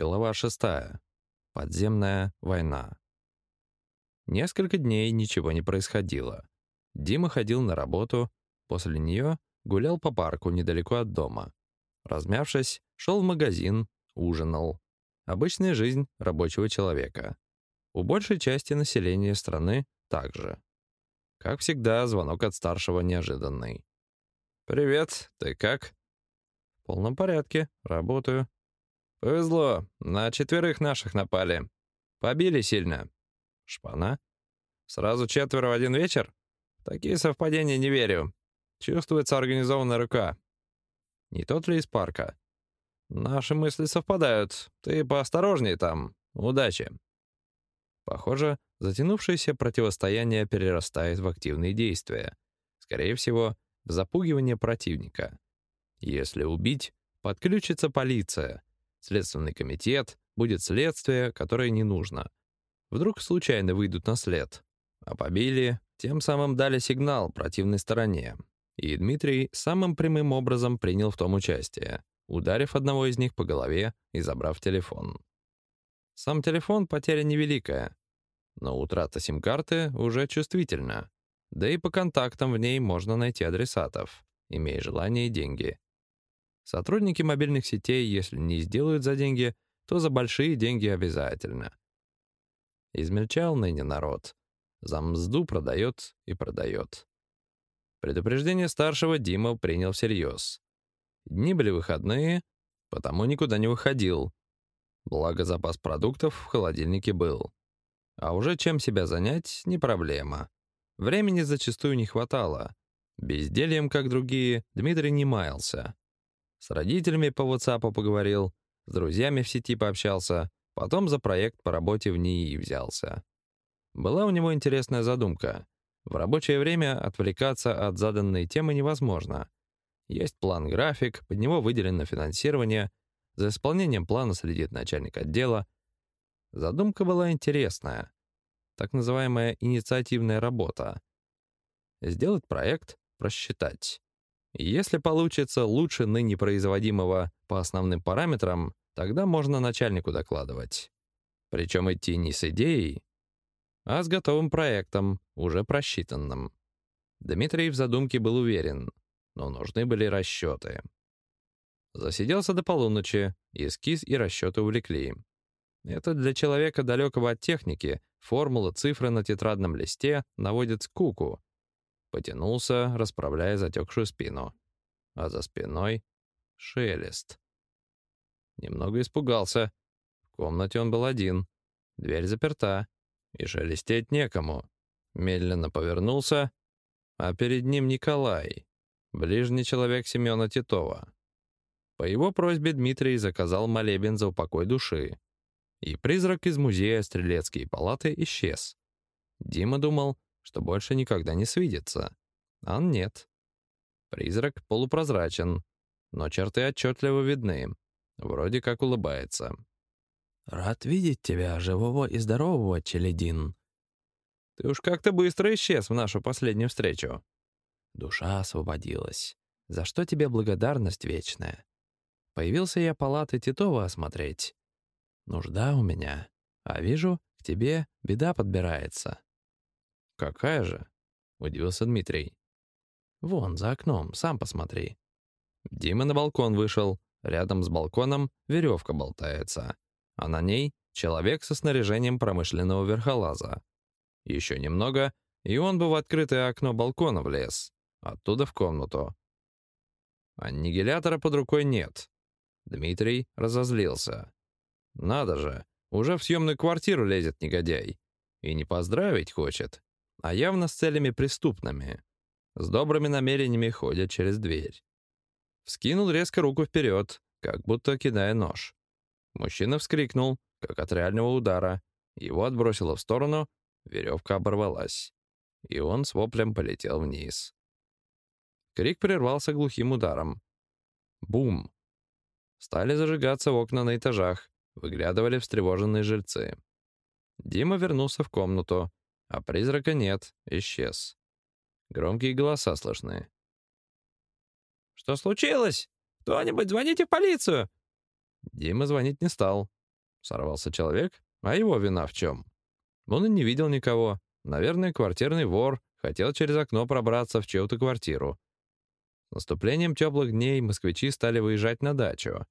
Глава шестая. Подземная война. Несколько дней ничего не происходило. Дима ходил на работу, после нее гулял по парку недалеко от дома. Размявшись, шел в магазин, ужинал. Обычная жизнь рабочего человека. У большей части населения страны также. Как всегда, звонок от старшего неожиданный. «Привет, ты как?» «В полном порядке, работаю». «Повезло, на четверых наших напали. Побили сильно». «Шпана?» «Сразу четверо в один вечер?» «Такие совпадения не верю. Чувствуется организованная рука». «Не тот ли из парка?» «Наши мысли совпадают. Ты поосторожней там. Удачи». Похоже, затянувшееся противостояние перерастает в активные действия. Скорее всего, в запугивание противника. Если убить, подключится полиция, Следственный комитет, будет следствие, которое не нужно. Вдруг случайно выйдут на след. А побили, тем самым дали сигнал противной стороне. И Дмитрий самым прямым образом принял в том участие, ударив одного из них по голове и забрав телефон. Сам телефон потеря невеликая, но утрата сим-карты уже чувствительна. Да и по контактам в ней можно найти адресатов, имея желание и деньги. Сотрудники мобильных сетей, если не сделают за деньги, то за большие деньги обязательно. Измельчал ныне народ. За мзду продает и продает. Предупреждение старшего Дима принял всерьез. Дни были выходные, потому никуда не выходил. Благо запас продуктов в холодильнике был. А уже чем себя занять — не проблема. Времени зачастую не хватало. Бездельем, как другие, Дмитрий не маялся. С родителями по WhatsApp поговорил, с друзьями в сети пообщался, потом за проект по работе в НИИ взялся. Была у него интересная задумка. В рабочее время отвлекаться от заданной темы невозможно. Есть план-график, под него выделено финансирование, за исполнением плана следит начальник отдела. Задумка была интересная. Так называемая инициативная работа. Сделать проект, просчитать. Если получится лучше ныне производимого по основным параметрам, тогда можно начальнику докладывать. Причем идти не с идеей, а с готовым проектом, уже просчитанным. Дмитрий в задумке был уверен, но нужны были расчеты. Засиделся до полуночи, эскиз и расчеты увлекли. Это для человека, далекого от техники, формула цифры на тетрадном листе наводит скуку, Потянулся, расправляя затекшую спину. А за спиной — шелест. Немного испугался. В комнате он был один. Дверь заперта. И шелестеть некому. Медленно повернулся, а перед ним Николай, ближний человек Семена Титова. По его просьбе Дмитрий заказал молебен за упокой души. И призрак из музея Стрелецкие палаты исчез. Дима думал, что больше никогда не свидится. А нет. Призрак полупрозрачен, но черты отчетливо видны. Вроде как улыбается. «Рад видеть тебя, живого и здорового, Челедин». «Ты уж как-то быстро исчез в нашу последнюю встречу». Душа освободилась. За что тебе благодарность вечная? Появился я палаты Титова осмотреть. Нужда у меня, а вижу, к тебе беда подбирается. «Какая же?» — удивился Дмитрий. «Вон, за окном, сам посмотри». Дима на балкон вышел. Рядом с балконом веревка болтается, а на ней человек со снаряжением промышленного верхолаза. Еще немного, и он бы в открытое окно балкона влез, оттуда в комнату. Аннигилятора под рукой нет. Дмитрий разозлился. Надо же, уже в съемную квартиру лезет негодяй. И не поздравить хочет, а явно с целями преступными. С добрыми намерениями ходят через дверь. Вскинул резко руку вперед, как будто кидая нож. Мужчина вскрикнул, как от реального удара. Его отбросило в сторону, веревка оборвалась. И он с воплем полетел вниз. Крик прервался глухим ударом. Бум! Стали зажигаться окна на этажах, выглядывали встревоженные жильцы. Дима вернулся в комнату, а призрака нет, исчез. Громкие голоса слышны. «Что случилось? Кто-нибудь звоните в полицию!» Дима звонить не стал. Сорвался человек? А его вина в чем? Он и не видел никого. Наверное, квартирный вор хотел через окно пробраться в чью-то квартиру. С наступлением теплых дней москвичи стали выезжать на дачу.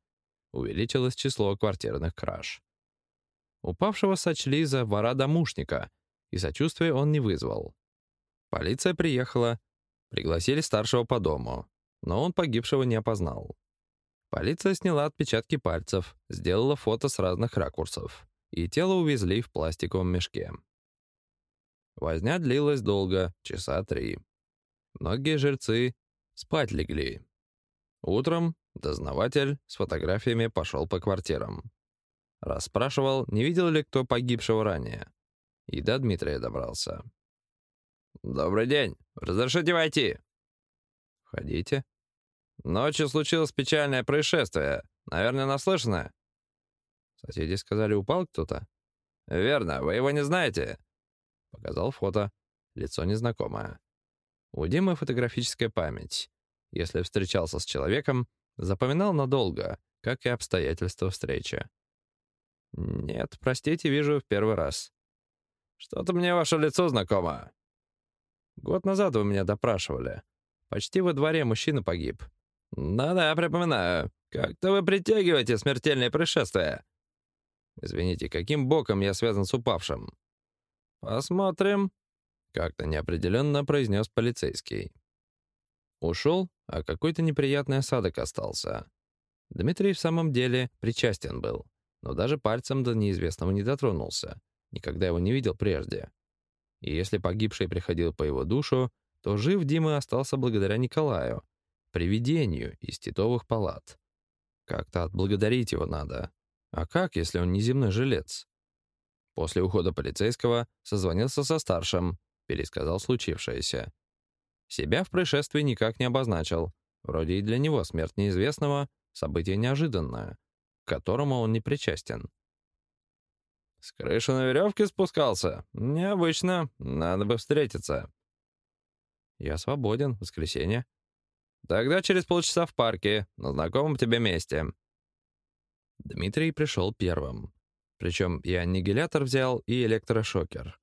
Увеличилось число квартирных краж. Упавшего сочли за вора-домушника, и сочувствия он не вызвал. Полиция приехала, пригласили старшего по дому, но он погибшего не опознал. Полиция сняла отпечатки пальцев, сделала фото с разных ракурсов, и тело увезли в пластиковом мешке. Возня длилась долго, часа три. Многие жильцы спать легли. Утром дознаватель с фотографиями пошел по квартирам. Расспрашивал, не видел ли кто погибшего ранее. И до Дмитрия добрался. «Добрый день. Разрешите войти?» «Входите», Ночью случилось печальное происшествие. Наверное, наслышанное. Соседи сказали, упал кто-то. Верно, вы его не знаете. Показал фото. Лицо незнакомое. У Димы фотографическая память. Если встречался с человеком, запоминал надолго, как и обстоятельства встречи. Нет, простите, вижу в первый раз. Что-то мне ваше лицо знакомо. Год назад вы меня допрашивали. Почти во дворе мужчина погиб. «Да-да, припоминаю. Как-то вы притягиваете смертельные происшествия». «Извините, каким боком я связан с упавшим?» «Посмотрим», — как-то неопределенно произнес полицейский. Ушел, а какой-то неприятный осадок остался. Дмитрий в самом деле причастен был, но даже пальцем до неизвестного не дотронулся, никогда его не видел прежде. И если погибший приходил по его душу, то жив Дима остался благодаря Николаю, привидению из титовых палат. Как-то отблагодарить его надо. А как, если он не земной жилец? После ухода полицейского созвонился со старшим, пересказал случившееся. Себя в происшествии никак не обозначил. Вроде и для него смерть неизвестного — событие неожиданное, к которому он не причастен. «С крыши на веревке спускался? Необычно. Надо бы встретиться». «Я свободен. Воскресенье». Тогда через полчаса в парке, на знакомом тебе месте». Дмитрий пришел первым. Причем и аннигилятор взял, и электрошокер.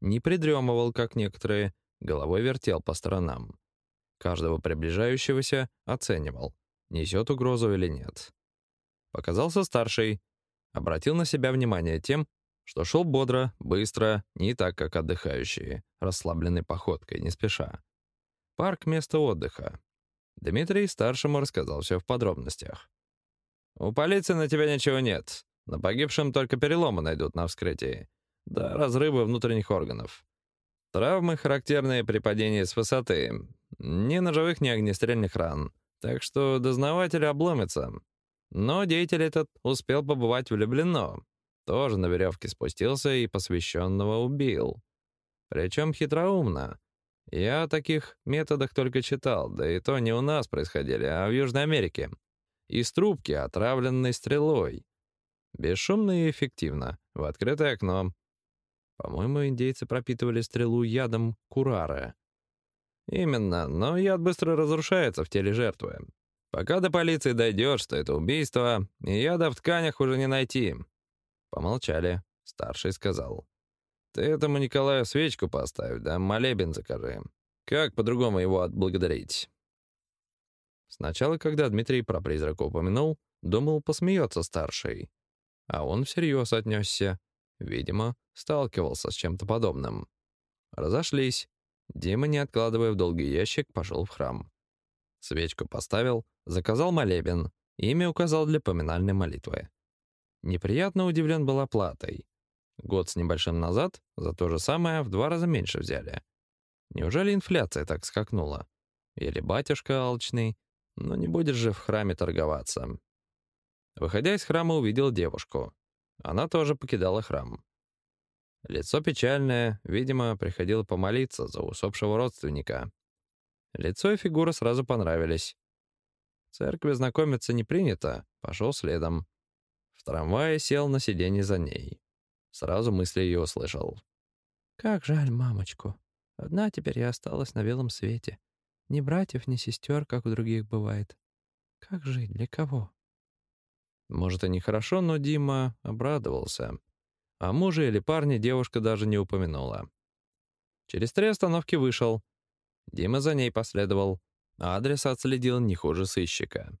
Не придремывал, как некоторые, головой вертел по сторонам. Каждого приближающегося оценивал, несет угрозу или нет. Показался старший, обратил на себя внимание тем, что шел бодро, быстро, не так, как отдыхающие, расслабленной походкой, не спеша. Парк — место отдыха, Дмитрий старшему рассказал все в подробностях. «У полиции на тебя ничего нет. На погибшем только переломы найдут на вскрытии. Да разрывы внутренних органов. Травмы, характерные при падении с высоты. Ни ножевых, ни огнестрельных ран. Так что дознаватель обломится. Но деятель этот успел побывать влюблено. Тоже на веревке спустился и посвященного убил. Причем хитроумно. Я о таких методах только читал, да и то не у нас происходили, а в Южной Америке. Из трубки, отравленной стрелой. Бесшумно и эффективно, в открытое окно. По-моему, индейцы пропитывали стрелу ядом курара. Именно, но яд быстро разрушается в теле жертвы. Пока до полиции дойдет, что это убийство, яда в тканях уже не найти. Помолчали. Старший сказал. Ты этому Николаю свечку поставь, да молебен закажи. Как по-другому его отблагодарить?» Сначала, когда Дмитрий про призрака упомянул, думал, посмеется старший. А он всерьез отнесся. Видимо, сталкивался с чем-то подобным. Разошлись. Дима, не откладывая в долгий ящик, пошел в храм. Свечку поставил, заказал молебен, имя указал для поминальной молитвы. Неприятно удивлен был оплатой. Год с небольшим назад за то же самое в два раза меньше взяли. Неужели инфляция так скакнула? Или батюшка алчный? Но не будешь же в храме торговаться. Выходя из храма, увидел девушку. Она тоже покидала храм. Лицо печальное, видимо, приходило помолиться за усопшего родственника. Лицо и фигура сразу понравились. В церкви знакомиться не принято, пошел следом. В трамвае сел на сиденье за ней. Сразу мысли ее услышал. «Как жаль мамочку. Одна теперь я осталась на белом свете. Ни братьев, ни сестер, как у других бывает. Как жить? Для кого?» Может, и нехорошо, но Дима обрадовался. О муже или парне девушка даже не упомянула. Через три остановки вышел. Дима за ней последовал. Адрес отследил не хуже сыщика.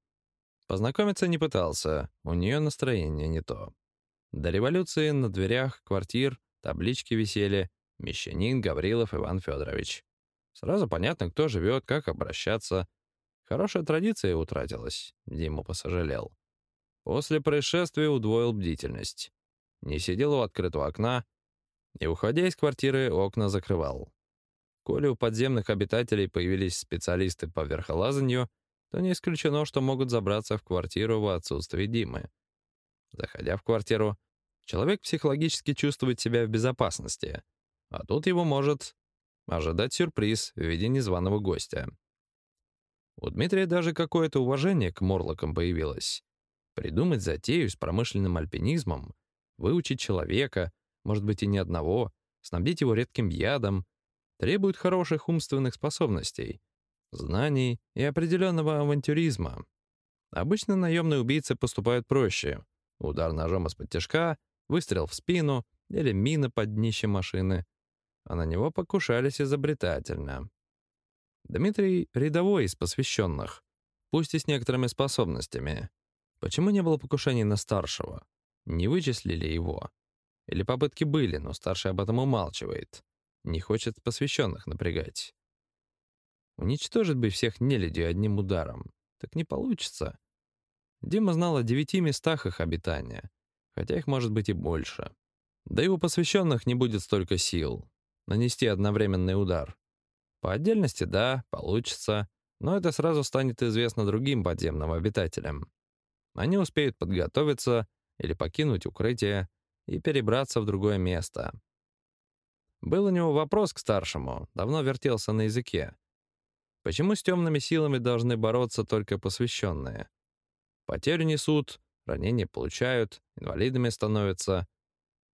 Познакомиться не пытался, у нее настроение не то. До революции на дверях квартир таблички висели «Мещанин Гаврилов Иван Федорович». Сразу понятно, кто живет, как обращаться. Хорошая традиция утратилась, Дима посожалел. После происшествия удвоил бдительность. Не сидел у открытого окна и, уходя из квартиры, окна закрывал. Коли у подземных обитателей появились специалисты по верхолазанию, то не исключено, что могут забраться в квартиру в отсутствие Димы. Заходя в квартиру, человек психологически чувствует себя в безопасности, а тут его может ожидать сюрприз в виде незваного гостя. У Дмитрия даже какое-то уважение к морлокам появилось. Придумать затею с промышленным альпинизмом, выучить человека, может быть и не одного, снабдить его редким ядом, требует хороших умственных способностей, знаний и определенного авантюризма. Обычно наемные убийцы поступают проще. Удар ножом из-под тяжка, выстрел в спину или мина под днище машины. А на него покушались изобретательно. Дмитрий — рядовой из посвященных, пусть и с некоторыми способностями. Почему не было покушений на старшего? Не вычислили его? Или попытки были, но старший об этом умалчивает? Не хочет посвященных напрягать. Уничтожить бы всех нелюдей одним ударом. Так не получится. Дима знал о девяти местах их обитания, хотя их может быть и больше. Да и у посвященных не будет столько сил нанести одновременный удар. По отдельности, да, получится, но это сразу станет известно другим подземным обитателям. Они успеют подготовиться или покинуть укрытие и перебраться в другое место. Был у него вопрос к старшему, давно вертелся на языке. Почему с темными силами должны бороться только посвященные? Потери несут, ранения получают, инвалидами становятся.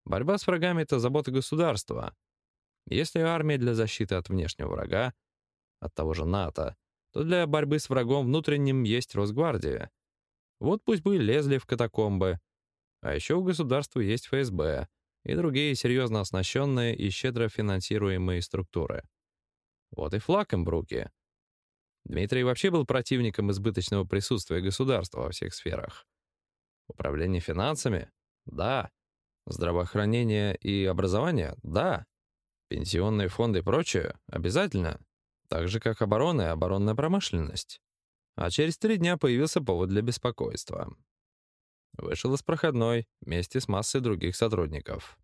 Борьба с врагами — это забота государства. Если армия для защиты от внешнего врага, от того же НАТО, то для борьбы с врагом внутренним есть Росгвардия. Вот пусть бы лезли в катакомбы. А еще у государства есть ФСБ и другие серьезно оснащенные и щедро финансируемые структуры. Вот и флаг им в руки. Дмитрий вообще был противником избыточного присутствия государства во всех сферах. Управление финансами? Да. Здравоохранение и образование? Да. Пенсионные фонды и прочее? Обязательно. Так же, как оборона и оборонная промышленность. А через три дня появился повод для беспокойства. Вышел из проходной вместе с массой других сотрудников.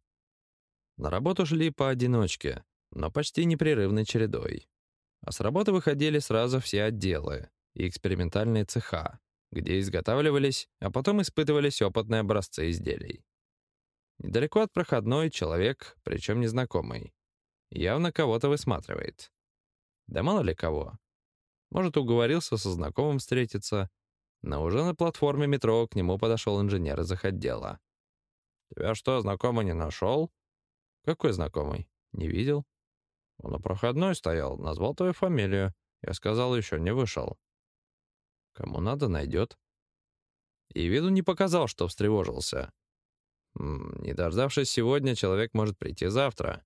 На работу шли поодиночке, но почти непрерывной чередой. А с работы выходили сразу все отделы и экспериментальные цеха, где изготавливались, а потом испытывались опытные образцы изделий. Недалеко от проходной человек, причем незнакомый, явно кого-то высматривает. Да мало ли кого. Может, уговорился со знакомым встретиться, но уже на платформе метро к нему подошел инженер из их отдела. «Тебя что, знакомый не нашел?» «Какой знакомый? Не видел?» Он на проходной стоял, назвал твою фамилию. Я сказал, еще не вышел. Кому надо, найдет. И виду не показал, что встревожился. Не дождавшись сегодня, человек может прийти завтра.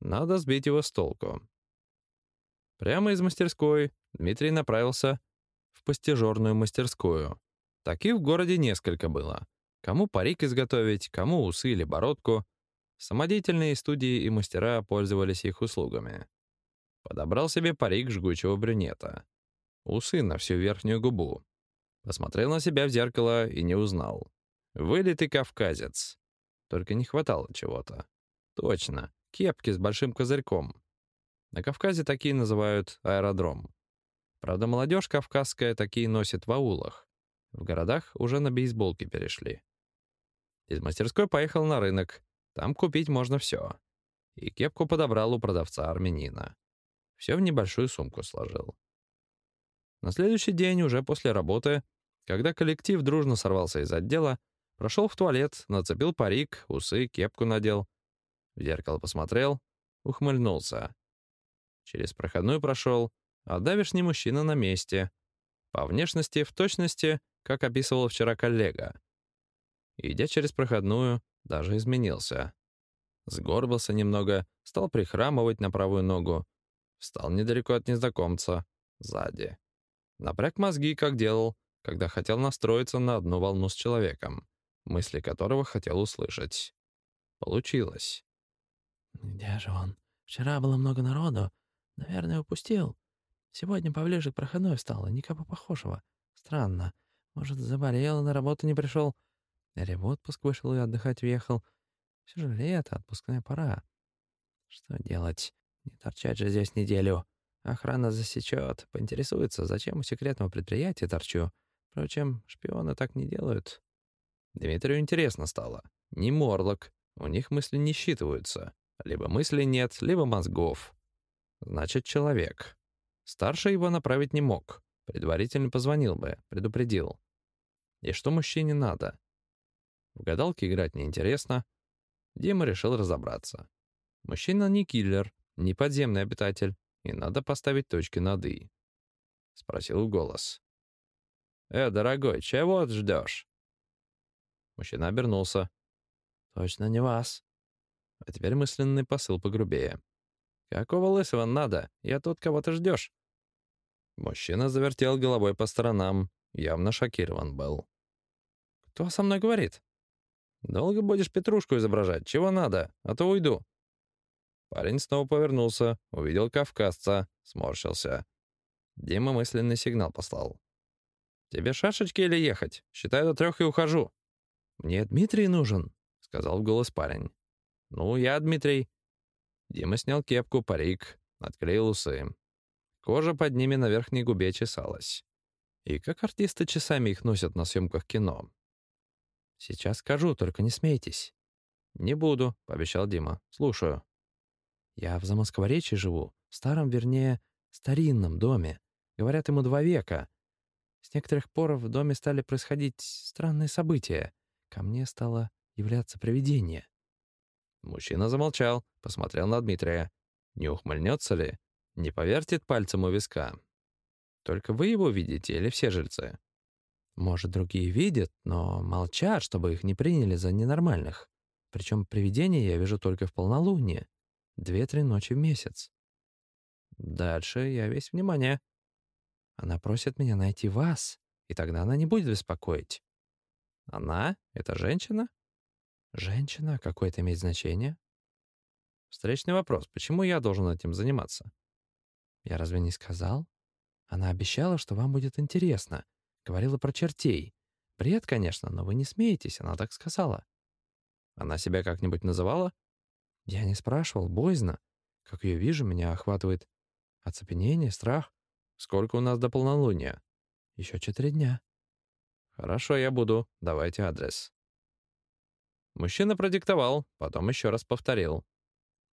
Надо сбить его с толку. Прямо из мастерской Дмитрий направился постижерную мастерскую. Таких в городе несколько было. Кому парик изготовить, кому усы или бородку — Самодеятельные студии и мастера пользовались их услугами. Подобрал себе парик жгучего брюнета. Усы на всю верхнюю губу. Посмотрел на себя в зеркало и не узнал. Вылитый кавказец. Только не хватало чего-то. Точно, кепки с большим козырьком. На Кавказе такие называют аэродром. Правда, молодежь кавказская такие носит в аулах. В городах уже на бейсболки перешли. Из мастерской поехал на рынок, там купить можно все. И кепку подобрал у продавца армянина. Все в небольшую сумку сложил. На следующий день, уже после работы, когда коллектив дружно сорвался из отдела, прошел в туалет, нацепил парик, усы, кепку надел. В зеркало посмотрел, ухмыльнулся. Через проходную прошел, а давишний мужчина на месте. По внешности, в точности, как описывал вчера коллега. Идя через проходную, даже изменился. Сгорбился немного, стал прихрамывать на правую ногу. Встал недалеко от незнакомца, сзади. Напряг мозги, как делал, когда хотел настроиться на одну волну с человеком, мысли которого хотел услышать. Получилось. «Где же он? Вчера было много народу. Наверное, упустил. Сегодня поближе к проходной встал, никого похожего. Странно. Может, заболел, на работу не пришел. Или в отпуск вышел и отдыхать уехал. Все же лето, отпускная пора. Что делать? Не торчать же здесь неделю. Охрана засечет, поинтересуется, зачем у секретного предприятия торчу. Впрочем, шпионы так не делают. Дмитрию интересно стало. Не Морлок, у них мысли не считываются. Либо мыслей нет, либо мозгов. Значит, человек. Старший его направить не мог. Предварительно позвонил бы, предупредил. И что мужчине надо? В гадалки играть неинтересно. Дима решил разобраться. Мужчина не киллер, не подземный обитатель, и надо поставить точки над «и». Спросил голос. «Э, дорогой, чего ты ждешь?» Мужчина обернулся. «Точно не вас». А теперь мысленный посыл погрубее. «Какого лысого надо? Я тут кого-то ждешь?» Мужчина завертел головой по сторонам, явно шокирован был. «Кто со мной говорит?» «Долго будешь петрушку изображать? Чего надо? А то уйду». Парень снова повернулся, увидел кавказца, сморщился. Дима мысленный сигнал послал. «Тебе шашечки или ехать? Считаю до трех и ухожу». «Мне Дмитрий нужен», — сказал в голос парень. «Ну, я Дмитрий». Дима снял кепку, парик, отклеил усы. Кожа под ними на верхней губе чесалась. И как артисты часами их носят на съемках кино. «Сейчас скажу, только не смейтесь». «Не буду», — пообещал Дима. «Слушаю». «Я в Замоскворечье живу, в старом, вернее, старинном доме. Говорят, ему два века. С некоторых пор в доме стали происходить странные события. Ко мне стало являться привидение». Мужчина замолчал, посмотрел на Дмитрия. Не ухмыльнется ли? Не повертит пальцем у виска? Только вы его видите или все жильцы? Может, другие видят, но молчат, чтобы их не приняли за ненормальных. Причем привидения я вижу только в полнолуние. Две-три ночи в месяц. Дальше я весь внимание. Она просит меня найти вас, и тогда она не будет беспокоить. Она? Это женщина? Женщина? Какое это имеет значение? Встречный вопрос. Почему я должен этим заниматься? Я разве не сказал? Она обещала, что вам будет интересно. Говорила про чертей. Бред, конечно, но вы не смеетесь, она так сказала. Она себя как-нибудь называла? Я не спрашивал, боязно. Как ее вижу, меня охватывает оцепенение, страх. Сколько у нас до полнолуния? Еще четыре дня. Хорошо, я буду. Давайте адрес. Мужчина продиктовал, потом еще раз повторил.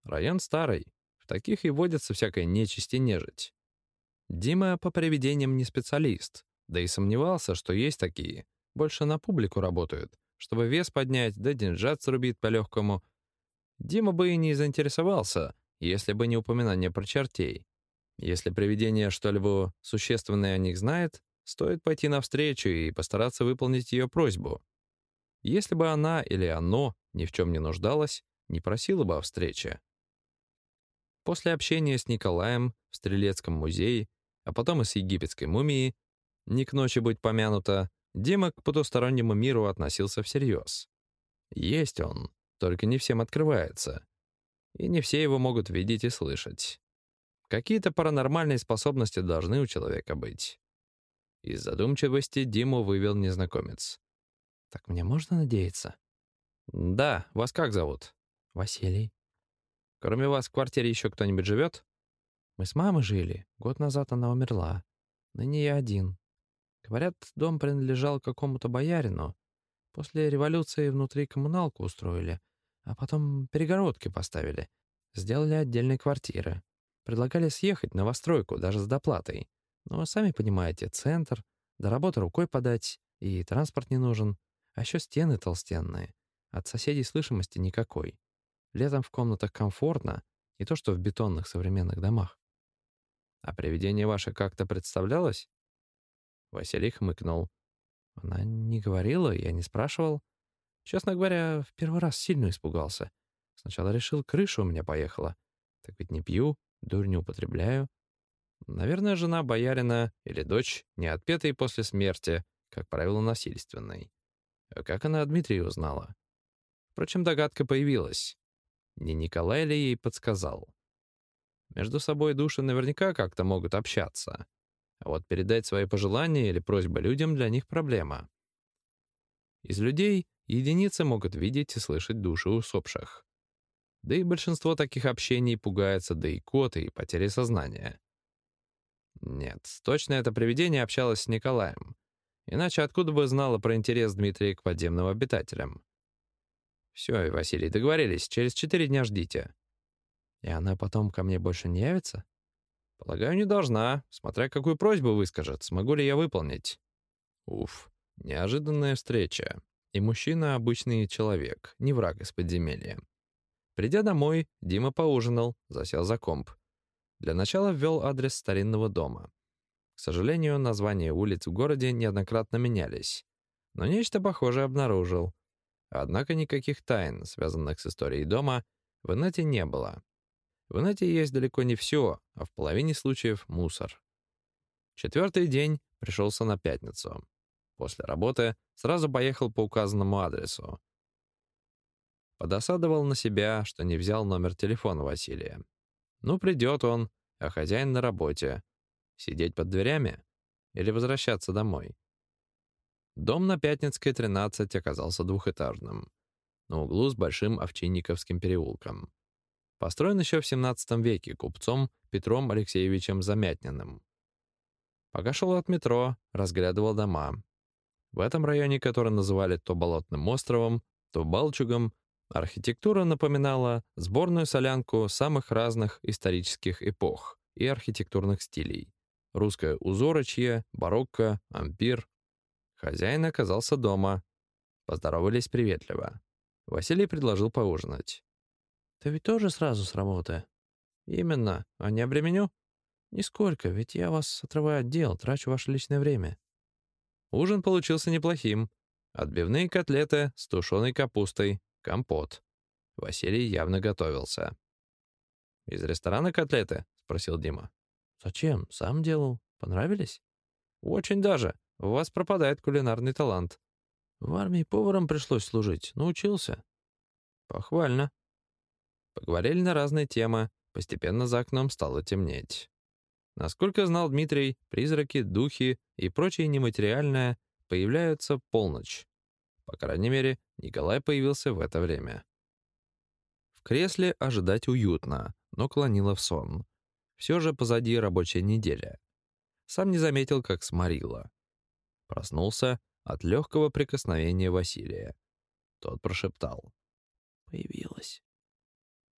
Район старый. В таких и водится всякая нечисть и нежить. Дима по привидениям не специалист, да и сомневался, что есть такие. Больше на публику работают, чтобы вес поднять, да деньжат срубит по-легкому. Дима бы и не заинтересовался, если бы не упоминание про чертей. Если привидение что-либо существенное о них знает, стоит пойти навстречу и постараться выполнить ее просьбу. Если бы она или оно ни в чем не нуждалось, не просила бы о встрече. После общения с Николаем в Стрелецком музее, а потом и с египетской мумией, не к ночи быть помянуто, Дима к потустороннему миру относился всерьез. Есть он, только не всем открывается. И не все его могут видеть и слышать. Какие-то паранормальные способности должны у человека быть. Из задумчивости Диму вывел незнакомец. «Так мне можно надеяться?» «Да, вас как зовут?» «Василий». «Кроме вас в квартире еще кто-нибудь живет?» «Мы с мамой жили. Год назад она умерла. Ныне я один. Говорят, дом принадлежал какому-то боярину. После революции внутри коммуналку устроили, а потом перегородки поставили. Сделали отдельные квартиры. Предлагали съехать на новостройку, даже с доплатой. Но, сами понимаете, центр, до работы рукой подать, и транспорт не нужен. А еще стены толстенные. От соседей слышимости никакой. Летом в комнатах комфортно, не то что в бетонных современных домах. А привидение ваше как-то представлялось? Василий хмыкнул. Она не говорила, я не спрашивал. Честно говоря, в первый раз сильно испугался. Сначала решил, крыша у меня поехала. Так ведь не пью, дурь не употребляю. Наверное, жена боярина или дочь, не отпетые после смерти, как правило, насильственной. А как она о Дмитрии узнала? Впрочем, догадка появилась. Не Николай ли ей подсказал? Между собой души наверняка как-то могут общаться. А вот передать свои пожелания или просьбы людям для них проблема. Из людей единицы могут видеть и слышать души усопших. Да и большинство таких общений пугается да и коты и потери сознания. Нет, точно это привидение общалось с Николаем. Иначе откуда бы знала про интерес Дмитрия к подземным обитателям? Все, Василий, договорились, через четыре дня ждите. И она потом ко мне больше не явится? Полагаю, не должна, смотря какую просьбу выскажет, смогу ли я выполнить. Уф, неожиданная встреча. И мужчина — обычный человек, не враг из подземелья. Придя домой, Дима поужинал, засел за комп. Для начала ввел адрес старинного дома. К сожалению, названия улиц в городе неоднократно менялись. Но нечто похожее обнаружил. Однако никаких тайн, связанных с историей дома, в инете не было. В инете есть далеко не все, а в половине случаев мусор. Четвертый день пришелся на пятницу. После работы сразу поехал по указанному адресу. Подосадовал на себя, что не взял номер телефона Василия. Ну, придет он, а хозяин на работе. Сидеть под дверями или возвращаться домой? Дом на Пятницкой, 13, оказался двухэтажным, на углу с Большим Овчинниковским переулком. Построен еще в 17 веке купцом Петром Алексеевичем Замятниным. Пока шел от метро, разглядывал дома. В этом районе, который называли то Болотным островом, то Балчугом, архитектура напоминала сборную солянку самых разных исторических эпох и архитектурных стилей. Русское узорочье, барокко, ампир, Хозяин оказался дома. Поздоровались приветливо. Василий предложил поужинать. «Ты ведь тоже сразу с работы?» «Именно. А не обременю?» «Нисколько, ведь я вас отрываю от дел, трачу ваше личное время». Ужин получился неплохим. Отбивные котлеты с тушеной капустой, компот. Василий явно готовился. «Из ресторана котлеты?» — спросил Дима. «Зачем? Сам делал. Понравились?» «Очень даже. У вас пропадает кулинарный талант. В армии поваром пришлось служить. Научился. Похвально. Поговорили на разные темы. Постепенно за окном стало темнеть. Насколько знал Дмитрий, призраки, духи и прочее нематериальное появляются полночь. По крайней мере, Николай появился в это время. В кресле ожидать уютно, но клонило в сон. Все же позади рабочая неделя. Сам не заметил, как сморило. Проснулся от легкого прикосновения Василия. Тот прошептал. «Появилась».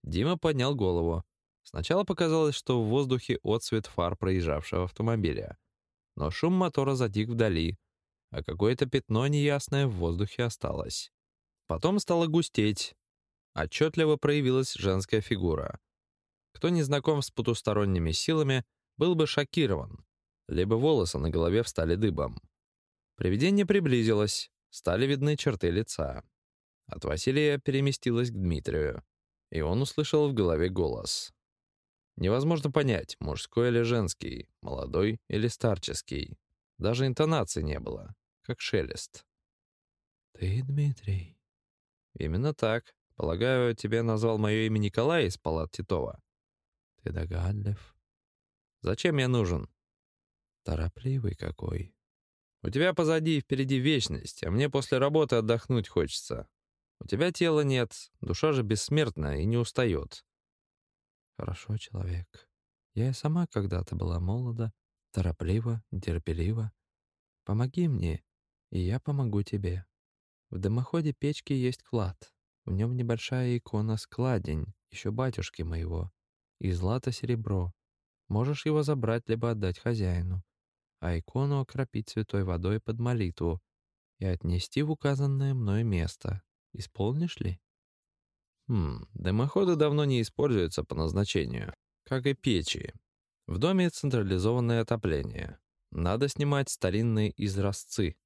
Дима поднял голову. Сначала показалось, что в воздухе отсвет фар проезжавшего автомобиля. Но шум мотора затих вдали, а какое-то пятно неясное в воздухе осталось. Потом стало густеть. Отчетливо проявилась женская фигура. Кто не знаком с потусторонними силами, был бы шокирован. Либо волосы на голове встали дыбом. Привидение приблизилось, стали видны черты лица. От Василия переместилось к Дмитрию, и он услышал в голове голос. Невозможно понять, мужской или женский, молодой или старческий. Даже интонации не было, как шелест. «Ты Дмитрий?» «Именно так. Полагаю, тебе назвал мое имя Николай из палат Титова». «Ты догадлив?» «Зачем я нужен?» «Торопливый какой», у тебя позади и впереди вечность, а мне после работы отдохнуть хочется. У тебя тела нет, душа же бессмертна и не устает. Хорошо, человек. Я и сама когда-то была молода, тороплива, терпелива. Помоги мне, и я помогу тебе. В дымоходе печки есть клад. В нем небольшая икона-складень, еще батюшки моего, и злато-серебро. Можешь его забрать либо отдать хозяину а икону окропить святой водой под молитву и отнести в указанное мной место. Исполнишь ли? Хм, дымоходы давно не используются по назначению, как и печи. В доме централизованное отопление. надо снимать старинные изразцы.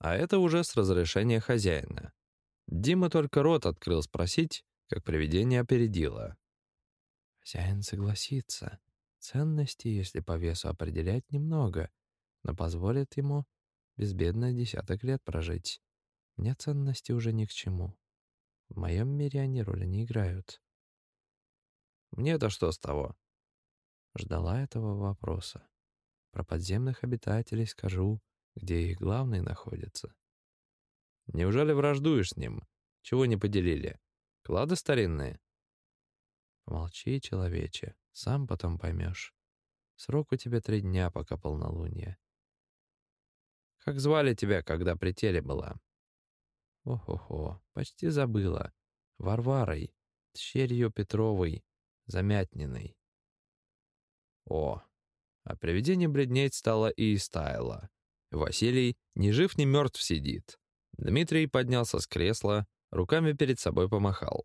А это уже с разрешения хозяина. Дима только рот открыл спросить, как привидение опередило. Хозяин согласится. Ценности, если по весу определять, немного, но позволит ему безбедно десяток лет прожить. Мне ценности уже ни к чему. В моем мире они роли не играют. Мне-то что с того? Ждала этого вопроса. Про подземных обитателей скажу, где их главные находятся. Неужели враждуешь с ним? Чего не поделили? Клады старинные? Молчи, человече, сам потом поймешь. Срок у тебя три дня, пока полнолуние. Как звали тебя, когда при теле была? Ох-охо, почти забыла. Варварой, Тщерью Петровой, Замятниной. О, а привидение бледнеть стало и истаяло. Василий ни жив, ни мертв сидит. Дмитрий поднялся с кресла, руками перед собой помахал.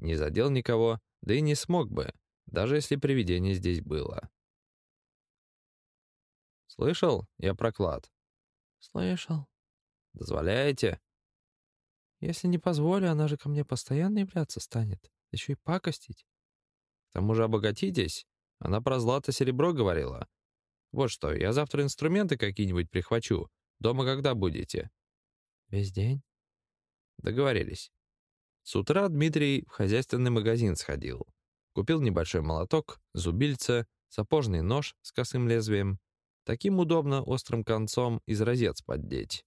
Не задел никого, да и не смог бы, даже если привидение здесь было. «Слышал? Я проклад». «Слышал». «Дозволяете?» «Если не позволю, она же ко мне постоянно являться станет, еще и пакостить». «К тому же обогатитесь. Она про злато-серебро говорила. Вот что, я завтра инструменты какие-нибудь прихвачу. Дома когда будете?» «Весь день?» Договорились. С утра Дмитрий в хозяйственный магазин сходил. Купил небольшой молоток, зубильце, сапожный нож с косым лезвием. Таким удобно острым концом изразец поддеть.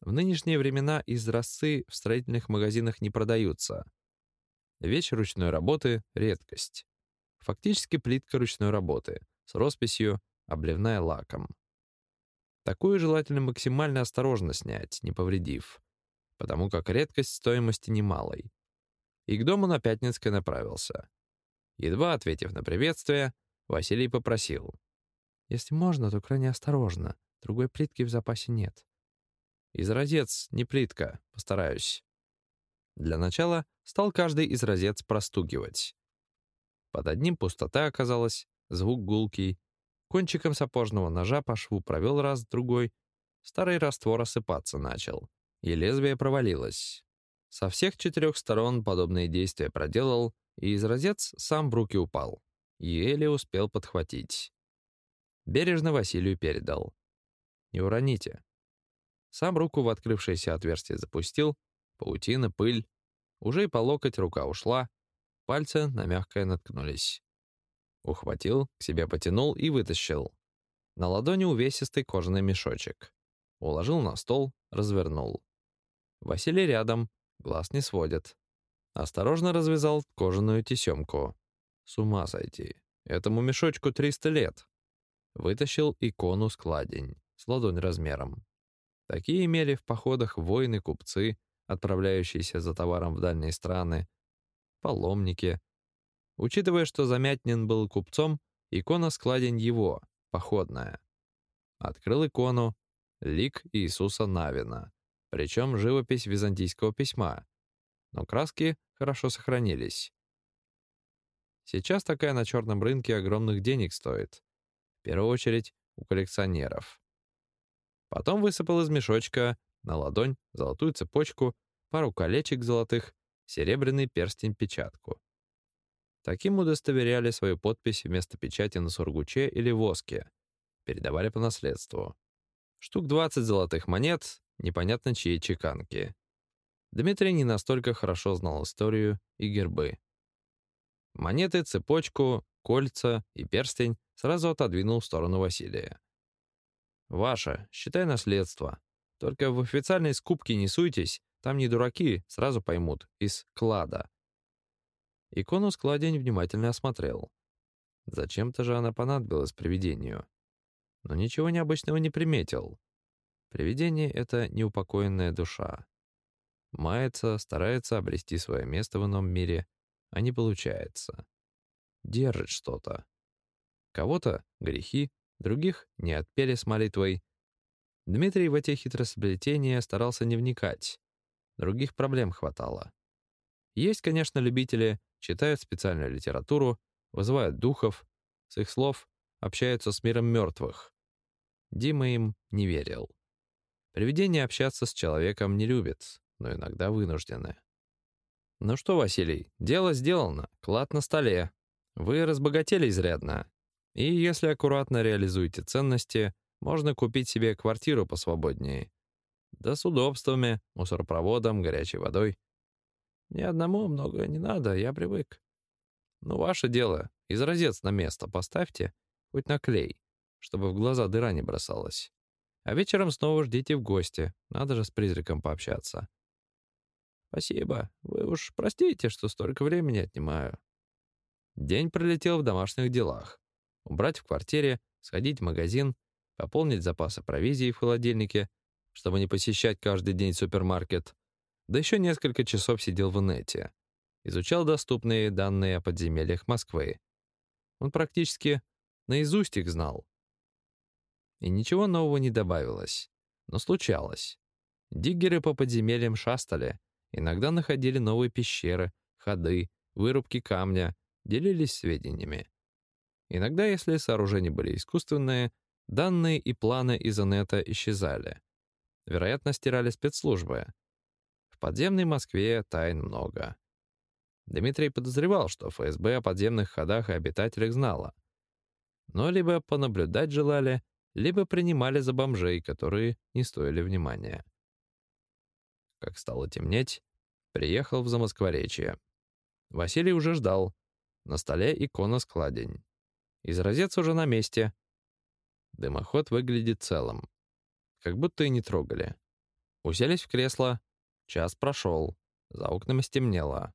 В нынешние времена изразцы в строительных магазинах не продаются. Вещь ручной работы — редкость. Фактически плитка ручной работы с росписью, обливная лаком. Такую желательно максимально осторожно снять, не повредив, потому как редкость стоимости немалой. И к дому на Пятницкой направился. Едва ответив на приветствие, Василий попросил. «Если можно, то крайне осторожно. Другой плитки в запасе нет». «Изразец, не плитка. Постараюсь». Для начала стал каждый изразец простукивать. Под одним пустота оказалась, звук гулкий. Кончиком сапожного ножа по шву провел раз-другой. Старый раствор осыпаться начал, и лезвие провалилось. Со всех четырех сторон подобные действия проделал, и изразец сам в руки упал. Еле успел подхватить. Бережно Василию передал. «Не уроните». Сам руку в открывшееся отверстие запустил, паутина, пыль. Уже и по локоть рука ушла, Пальцы на мягкое наткнулись. Ухватил, к себе потянул и вытащил. На ладони увесистый кожаный мешочек. Уложил на стол, развернул. Василий рядом, глаз не сводит. Осторожно развязал кожаную тесемку. С ума сойти. Этому мешочку 300 лет. Вытащил икону-складень с ладонь размером. Такие имели в походах воины-купцы, отправляющиеся за товаром в дальние страны, паломники. Учитывая, что Замятнин был купцом, икона складень его, походная. Открыл икону, лик Иисуса Навина, причем живопись византийского письма, но краски хорошо сохранились. Сейчас такая на черном рынке огромных денег стоит. В первую очередь у коллекционеров. Потом высыпал из мешочка на ладонь золотую цепочку, пару колечек золотых серебряный перстень-печатку. Таким удостоверяли свою подпись вместо печати на сургуче или воске, передавали по наследству. Штук 20 золотых монет, непонятно чьей чеканки. Дмитрий не настолько хорошо знал историю и гербы. Монеты, цепочку, кольца и перстень сразу отодвинул в сторону Василия. «Ваше, считай наследство. Только в официальной скупке не суйтесь там не дураки, сразу поймут, из клада. Икону складень внимательно осмотрел. Зачем-то же она понадобилась привидению. Но ничего необычного не приметил. Привидение — это неупокоенная душа. Мается, старается обрести свое место в ином мире, а не получается. Держит что-то. Кого-то — грехи, других — не отпели с молитвой. Дмитрий в эти хитросплетения старался не вникать. Других проблем хватало. Есть, конечно, любители, читают специальную литературу, вызывают духов, с их слов общаются с миром мертвых. Дима им не верил. Привидения общаться с человеком не любят, но иногда вынуждены. «Ну что, Василий, дело сделано, клад на столе. Вы разбогатели изрядно. И если аккуратно реализуете ценности, можно купить себе квартиру посвободнее. Да с удобствами, мусоропроводом, горячей водой. Ни одному много не надо, я привык. Ну, ваше дело, изразец на место поставьте, хоть на клей, чтобы в глаза дыра не бросалась. А вечером снова ждите в гости, надо же с призраком пообщаться. Спасибо, вы уж простите, что столько времени отнимаю. День пролетел в домашних делах. Убрать в квартире, сходить в магазин, пополнить запасы провизии в холодильнике, чтобы не посещать каждый день супермаркет. Да еще несколько часов сидел в инете. Изучал доступные данные о подземельях Москвы. Он практически наизусть их знал. И ничего нового не добавилось. Но случалось. Диггеры по подземельям шастали, иногда находили новые пещеры, ходы, вырубки камня, делились сведениями. Иногда, если сооружения были искусственные, данные и планы из инета исчезали. Вероятно, стирали спецслужбы. В подземной Москве тайн много. Дмитрий подозревал, что ФСБ о подземных ходах и обитателях знала. Но либо понаблюдать желали, либо принимали за бомжей, которые не стоили внимания. Как стало темнеть, приехал в Замоскворечье. Василий уже ждал. На столе икона-складень. Изразец уже на месте. Дымоход выглядит целым. Как будто и не трогали. Уселись в кресло. Час прошел. За окнами стемнело.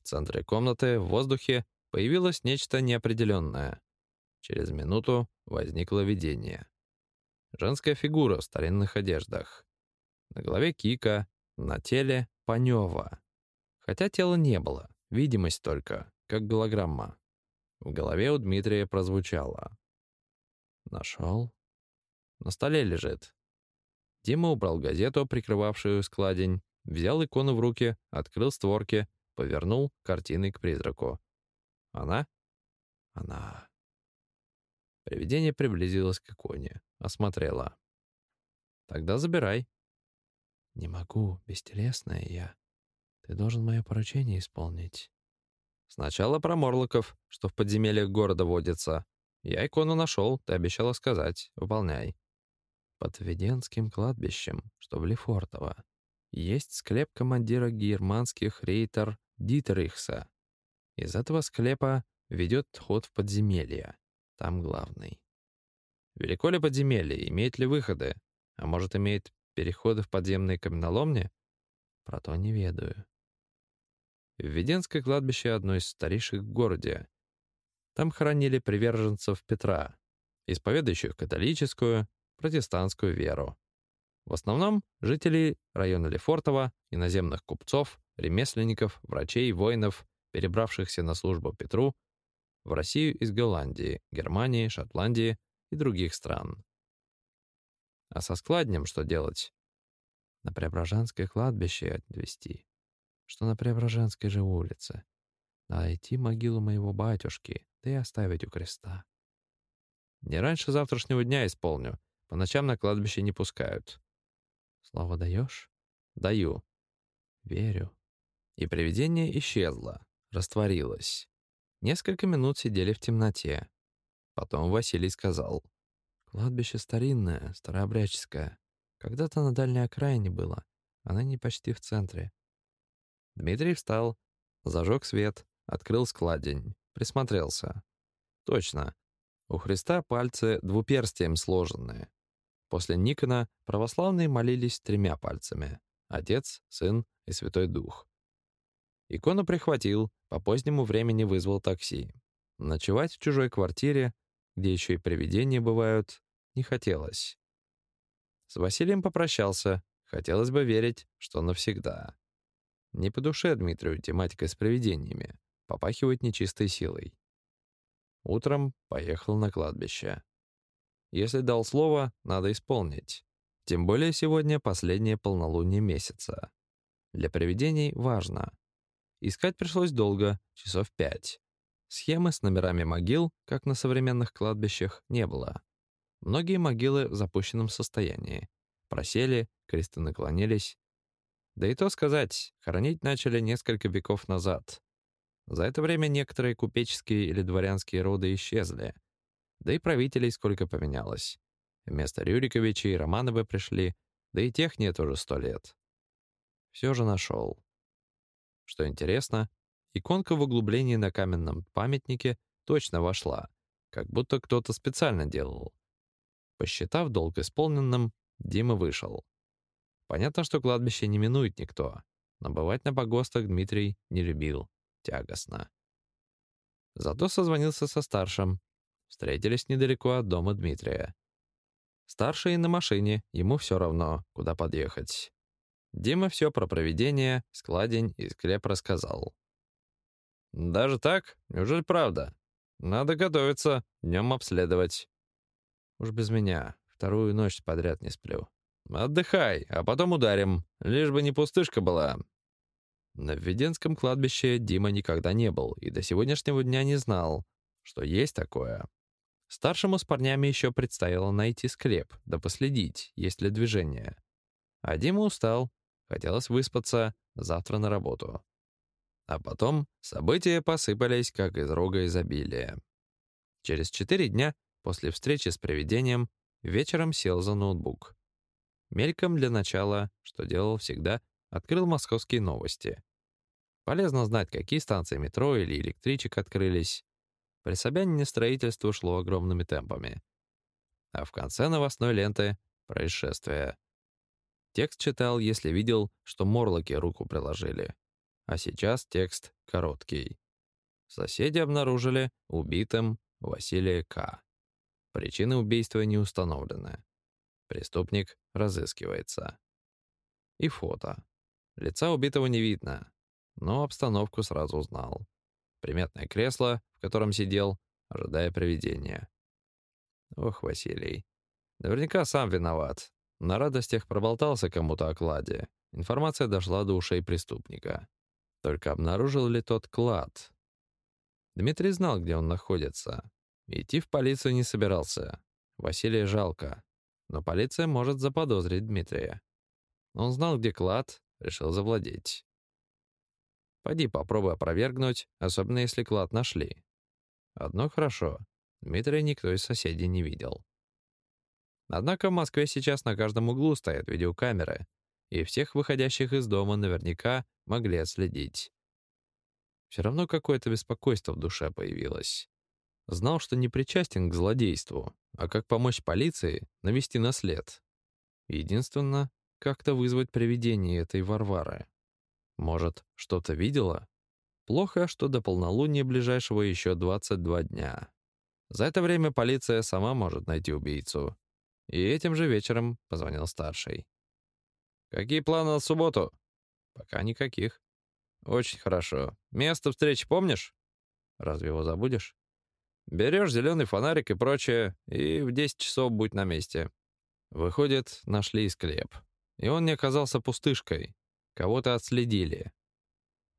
В центре комнаты, в воздухе, появилось нечто неопределенное. Через минуту возникло видение. Женская фигура в старинных одеждах. На голове кика, на теле панева. Хотя тела не было, видимость только, как голограмма. В голове у Дмитрия прозвучало. «Нашел?» «На столе лежит». Дима убрал газету, прикрывавшую складень, взял икону в руки, открыл створки, повернул картиной к призраку. «Она?» «Она». Привидение приблизилось к иконе, осмотрело. «Тогда забирай». «Не могу, бестелесная я. Ты должен мое поручение исполнить». Сначала про Морлоков, что в подземельях города водится. Я икону нашел, ты обещала сказать. Выполняй. Под Веденским кладбищем, что в Лефортово, есть склеп командира германских рейтер Дитерихса. Из этого склепа ведет ход в подземелье. Там главный. Велико ли подземелье, имеет ли выходы? А может, имеет переходы в подземные каменоломни? Про то не ведаю. Введенское кладбище одно из старейших в городе. Там хоронили приверженцев Петра, исповедующих католическую, протестантскую веру. В основном жители района Лефортово, иноземных купцов, ремесленников, врачей, воинов, перебравшихся на службу Петру в Россию из Голландии, Германии, Шотландии и других стран. А со складнем что делать? На Преображенское кладбище отвезти что на Преображенской же улице. Найти могилу моего батюшки, да и оставить у креста. Не раньше завтрашнего дня исполню. По ночам на кладбище не пускают. Слово даешь? Даю. Верю. И привидение исчезло, растворилось. Несколько минут сидели в темноте. Потом Василий сказал. Кладбище старинное, старообрядческое. Когда-то на дальней окраине было, она не почти в центре. Дмитрий встал, зажег свет, открыл складень, присмотрелся. Точно. У Христа пальцы двуперстием сложенные. После Никона православные молились тремя пальцами — Отец, Сын и Святой Дух. Икону прихватил, по позднему времени вызвал такси. Ночевать в чужой квартире, где еще и привидения бывают, не хотелось. С Василием попрощался, хотелось бы верить, что навсегда. Не по душе Дмитрию тематика с привидениями. Попахивает нечистой силой. Утром поехал на кладбище. Если дал слово, надо исполнить. Тем более сегодня последнее полнолуние месяца. Для привидений важно. Искать пришлось долго, часов пять. Схемы с номерами могил, как на современных кладбищах, не было. Многие могилы в запущенном состоянии. Просели, кресты наклонились. Да и то сказать, хоронить начали несколько веков назад. За это время некоторые купеческие или дворянские роды исчезли. Да и правителей сколько поменялось. Вместо Рюриковичей и Романовы пришли, да и тех нет уже сто лет. Все же нашел. Что интересно, иконка в углублении на каменном памятнике точно вошла, как будто кто-то специально делал. Посчитав долг исполненным, Дима вышел. Понятно, что кладбище не минует никто, но бывать на погостах Дмитрий не любил. Тягостно. Зато созвонился со старшим. Встретились недалеко от дома Дмитрия. Старший на машине, ему все равно, куда подъехать. Дима все про проведение, складень и склеп рассказал. «Даже так? Неужели правда? Надо готовиться, днем обследовать». «Уж без меня. Вторую ночь подряд не сплю». «Отдыхай, а потом ударим, лишь бы не пустышка была». На Введенском кладбище Дима никогда не был и до сегодняшнего дня не знал, что есть такое. Старшему с парнями еще предстояло найти склеп, да последить, есть ли движение. А Дима устал, хотелось выспаться, завтра на работу. А потом события посыпались, как из рога изобилия. Через четыре дня после встречи с привидением вечером сел за ноутбук. Мельком для начала, что делал всегда, открыл московские новости. Полезно знать, какие станции метро или электричек открылись, при Собянине строительство шло огромными темпами. А в конце новостной ленты — происшествие. Текст читал, если видел, что морлоки руку приложили. А сейчас текст короткий. Соседи обнаружили убитым Василия К. Причины убийства не установлены. Преступник разыскивается. И фото. Лица убитого не видно, но обстановку сразу узнал. Приметное кресло, в котором сидел, ожидая привидения. Ох, Василий. Наверняка сам виноват. На радостях проболтался кому-то о кладе. Информация дошла до ушей преступника. Только обнаружил ли тот клад? Дмитрий знал, где он находится. Идти в полицию не собирался. Василия жалко. Но полиция может заподозрить Дмитрия. Он знал, где клад, решил завладеть. Пойди попробуй опровергнуть, особенно если клад нашли. Одно хорошо. Дмитрия никто из соседей не видел. Однако в Москве сейчас на каждом углу стоят видеокамеры, и всех выходящих из дома наверняка могли отследить. Все равно какое-то беспокойство в душе появилось. Знал, что не причастен к злодейству, а как помочь полиции навести на след. Единственно, как-то вызвать привидение этой Варвары. Может, что-то видела? Плохо, что до полнолуния ближайшего еще 22 дня. За это время полиция сама может найти убийцу. И этим же вечером позвонил старший. «Какие планы на субботу?» «Пока никаких». «Очень хорошо. Место встречи помнишь?» «Разве его забудешь?» «Берешь зеленый фонарик и прочее, и в 10 часов будь на месте». Выходит, нашли склеп. И он не оказался пустышкой. Кого-то отследили.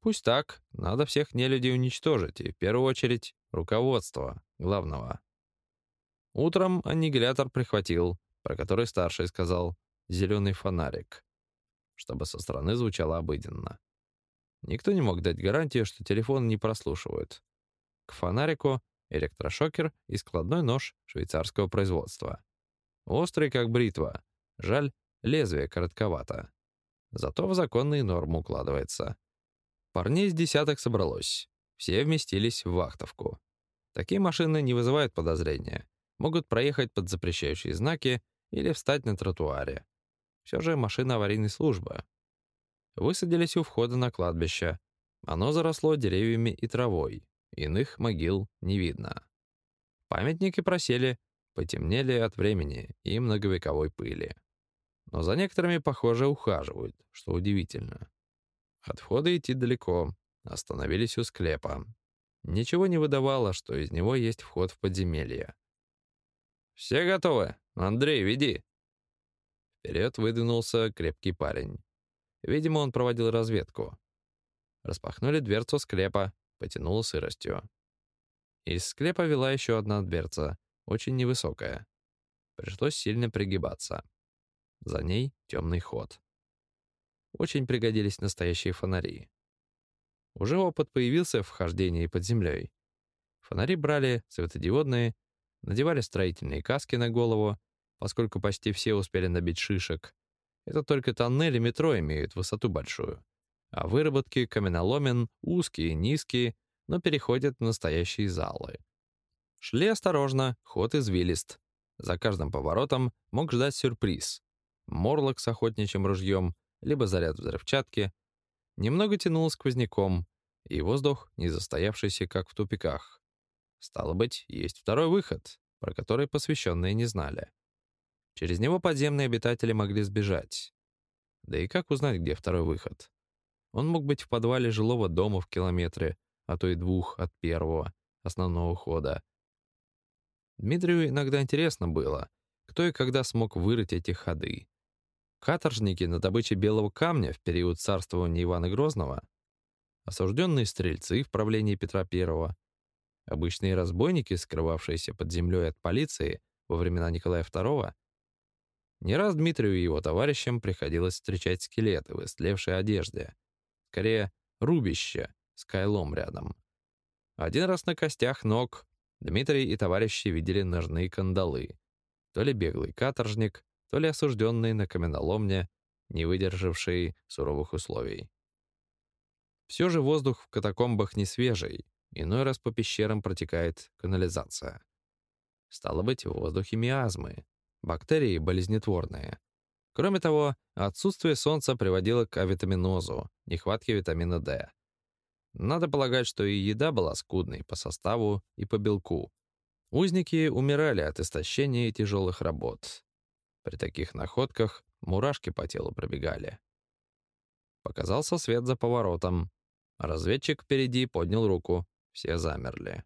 Пусть так, надо всех нелюдей уничтожить, и в первую очередь руководство главного. Утром аннигилятор прихватил, про который старший сказал «зеленый фонарик», чтобы со стороны звучало обыденно. Никто не мог дать гарантии, что телефон не прослушивают. К фонарику электрошокер и складной нож швейцарского производства. Острый, как бритва. Жаль, лезвие коротковато. Зато в законные нормы укладывается. Парней с десяток собралось. Все вместились в вахтовку. Такие машины не вызывают подозрения. Могут проехать под запрещающие знаки или встать на тротуаре. Все же машина аварийной службы. Высадились у входа на кладбище. Оно заросло деревьями и травой. Иных могил не видно. Памятники просели, потемнели от времени и многовековой пыли но за некоторыми, похоже, ухаживают, что удивительно. От входа идти далеко, остановились у склепа. Ничего не выдавало, что из него есть вход в подземелье. «Все готовы? Андрей, веди!» Вперед выдвинулся крепкий парень. Видимо, он проводил разведку. Распахнули дверцу склепа, потянуло сыростью. Из склепа вела еще одна дверца, очень невысокая. Пришлось сильно пригибаться. За ней темный ход. Очень пригодились настоящие фонари. Уже опыт появился в хождении под землей. Фонари брали светодиодные, надевали строительные каски на голову, поскольку почти все успели набить шишек. Это только тоннели метро имеют высоту большую. А выработки каменоломен узкие, низкие, но переходят в настоящие залы. Шли осторожно, ход извилист. За каждым поворотом мог ждать сюрприз. Морлок с охотничьим ружьем, либо заряд взрывчатки. Немного тянуло сквозняком, и воздух не застоявшийся, как в тупиках. Стало быть, есть второй выход, про который посвященные не знали. Через него подземные обитатели могли сбежать. Да и как узнать, где второй выход? Он мог быть в подвале жилого дома в километре, а то и двух от первого, основного хода. Дмитрию иногда интересно было, кто и когда смог вырыть эти ходы. Каторжники на добыче белого камня в период царствования Ивана Грозного, осужденные стрельцы в правлении Петра I, обычные разбойники, скрывавшиеся под землей от полиции во времена Николая II. Не раз Дмитрию и его товарищам приходилось встречать скелеты в истлевшей одежде, скорее рубище с кайлом рядом. Один раз на костях ног Дмитрий и товарищи видели ножные кандалы. То ли беглый каторжник, то ли осужденный на каменоломне, не выдержавший суровых условий. Все же воздух в катакомбах не свежий, иной раз по пещерам протекает канализация. Стало быть, в воздухе миазмы, бактерии болезнетворные. Кроме того, отсутствие солнца приводило к авитаминозу, нехватке витамина D. Надо полагать, что и еда была скудной по составу и по белку. Узники умирали от истощения и тяжелых работ. При таких находках мурашки по телу пробегали. Показался свет за поворотом. Разведчик впереди поднял руку. Все замерли.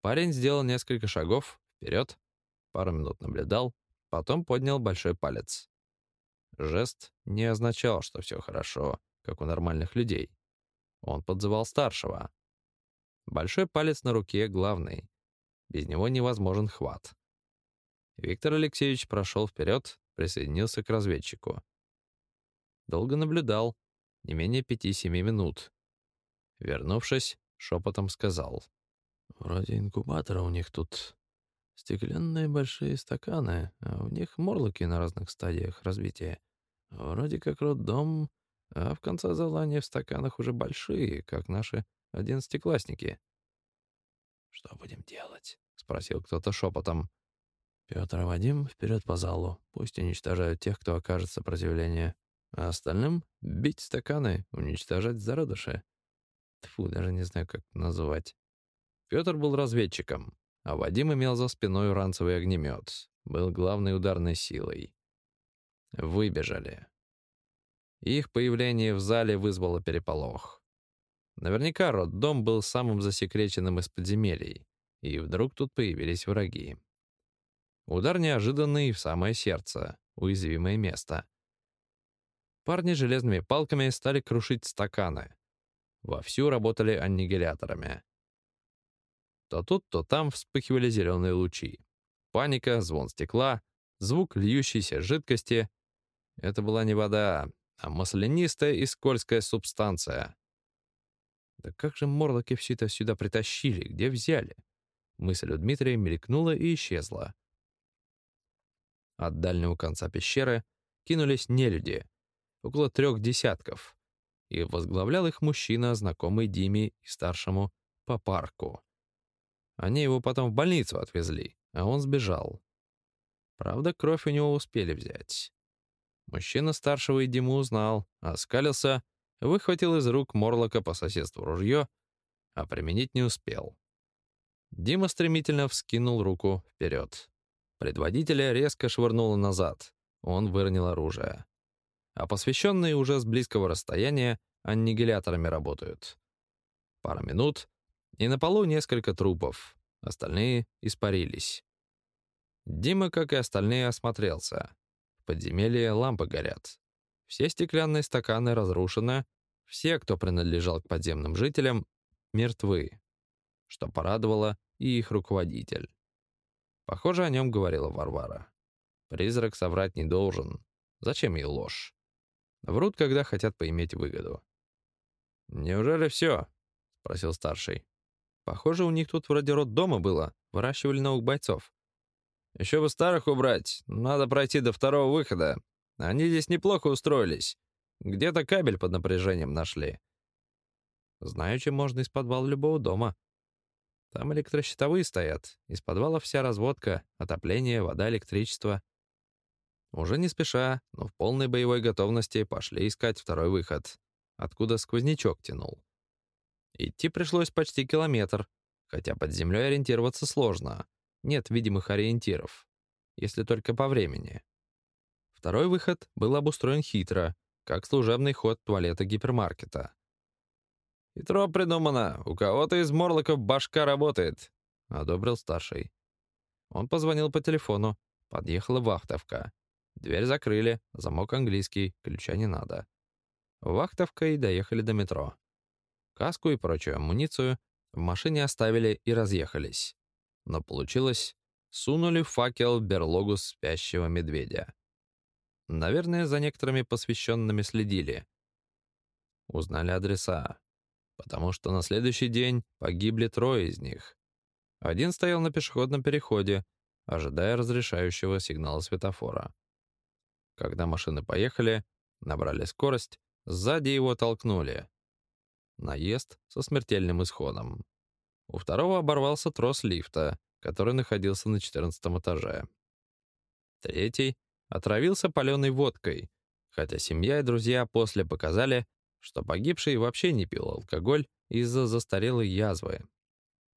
Парень сделал несколько шагов вперед, пару минут наблюдал, потом поднял большой палец. Жест не означал, что все хорошо, как у нормальных людей. Он подзывал старшего. Большой палец на руке главный. Без него невозможен хват. Виктор Алексеевич прошел вперед, присоединился к разведчику. Долго наблюдал, не менее пяти-семи минут. Вернувшись, шепотом сказал. «Вроде инкубатора у них тут. Стеклянные большие стаканы, а в них морлоки на разных стадиях развития. Вроде как роддом, а в конце зала в стаканах уже большие, как наши одиннадцатиклассники». «Что будем делать?» — спросил кто-то шепотом. Петр и Вадим вперед по залу. Пусть уничтожают тех, кто окажет сопротивление. А остальным — бить стаканы, уничтожать зародыши. Тфу, даже не знаю, как называть. Петр был разведчиком, а Вадим имел за спиной ранцевый огнемет. Был главной ударной силой. Выбежали. Их появление в зале вызвало переполох. Наверняка роддом был самым засекреченным из подземелий, и вдруг тут появились враги. Удар неожиданный в самое сердце, уязвимое место. Парни железными палками стали крушить стаканы. Вовсю работали аннигиляторами. То тут, то там вспыхивали зеленые лучи. Паника, звон стекла, звук льющейся жидкости. Это была не вода, а маслянистая и скользкая субстанция. Да как же морлоки все это сюда притащили, где взяли? Мысль у Дмитрия мелькнула и исчезла. От дальнего конца пещеры кинулись нелюди, около трех десятков, и возглавлял их мужчина, знакомый Диме и старшему по парку. Они его потом в больницу отвезли, а он сбежал. Правда, кровь у него успели взять. Мужчина старшего и Диму узнал, оскалился, выхватил из рук Морлока по соседству ружье, а применить не успел. Дима стремительно вскинул руку вперед. Предводителя резко швырнуло назад. Он выронил оружие. А посвященные уже с близкого расстояния аннигиляторами работают. Пара минут, и на полу несколько трупов. Остальные испарились. Дима, как и остальные, осмотрелся. В подземелье лампы горят. Все стеклянные стаканы разрушены. Все, кто принадлежал к подземным жителям, мертвы. Что порадовало и их руководитель. Похоже, о нем говорила Варвара. Призрак соврать не должен. Зачем ей ложь? Врут, когда хотят поиметь выгоду. «Неужели все?» — спросил старший. «Похоже, у них тут вроде роддома было, выращивали новых бойцов». «Еще бы старых убрать, надо пройти до второго выхода. Они здесь неплохо устроились. Где-то кабель под напряжением нашли». «Знаю, чем можно из подвала любого дома», там электрощитовые стоят. Из подвала вся разводка, отопление, вода, электричество. Уже не спеша, но в полной боевой готовности пошли искать второй выход, откуда сквознячок тянул. Идти пришлось почти километр, хотя под землей ориентироваться сложно. Нет видимых ориентиров, если только по времени. Второй выход был обустроен хитро, как служебный ход туалета гипермаркета. «Хитро придумано. У кого-то из морлоков башка работает», — одобрил старший. Он позвонил по телефону. Подъехала вахтовка. Дверь закрыли, замок английский, ключа не надо. Вахтовка и доехали до метро. Каску и прочую амуницию в машине оставили и разъехались. Но получилось, сунули факел в берлогу спящего медведя. Наверное, за некоторыми посвященными следили. Узнали адреса потому что на следующий день погибли трое из них. Один стоял на пешеходном переходе, ожидая разрешающего сигнала светофора. Когда машины поехали, набрали скорость, сзади его толкнули. Наезд со смертельным исходом. У второго оборвался трос лифта, который находился на 14 этаже. Третий отравился паленой водкой, хотя семья и друзья после показали, что погибший вообще не пил алкоголь из-за застарелой язвы.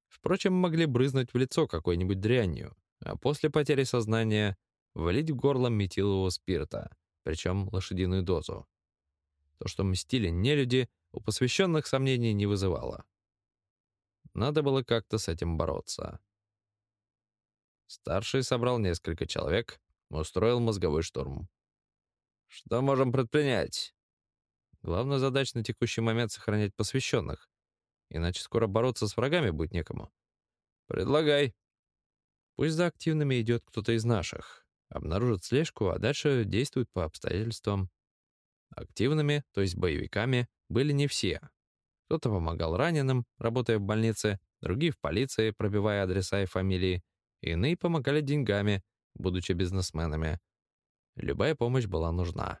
Впрочем, могли брызнуть в лицо какой-нибудь дрянью, а после потери сознания вылить в горло метилового спирта, причем лошадиную дозу. То, что мстили нелюди, у посвященных сомнений не вызывало. Надо было как-то с этим бороться. Старший собрал несколько человек, устроил мозговой штурм. «Что можем предпринять?» Главная задача на текущий момент — сохранять посвященных. Иначе скоро бороться с врагами будет некому. Предлагай. Пусть за активными идет кто-то из наших. Обнаружит слежку, а дальше действует по обстоятельствам. Активными, то есть боевиками, были не все. Кто-то помогал раненым, работая в больнице, другие в полиции, пробивая адреса и фамилии. Иные помогали деньгами, будучи бизнесменами. Любая помощь была нужна.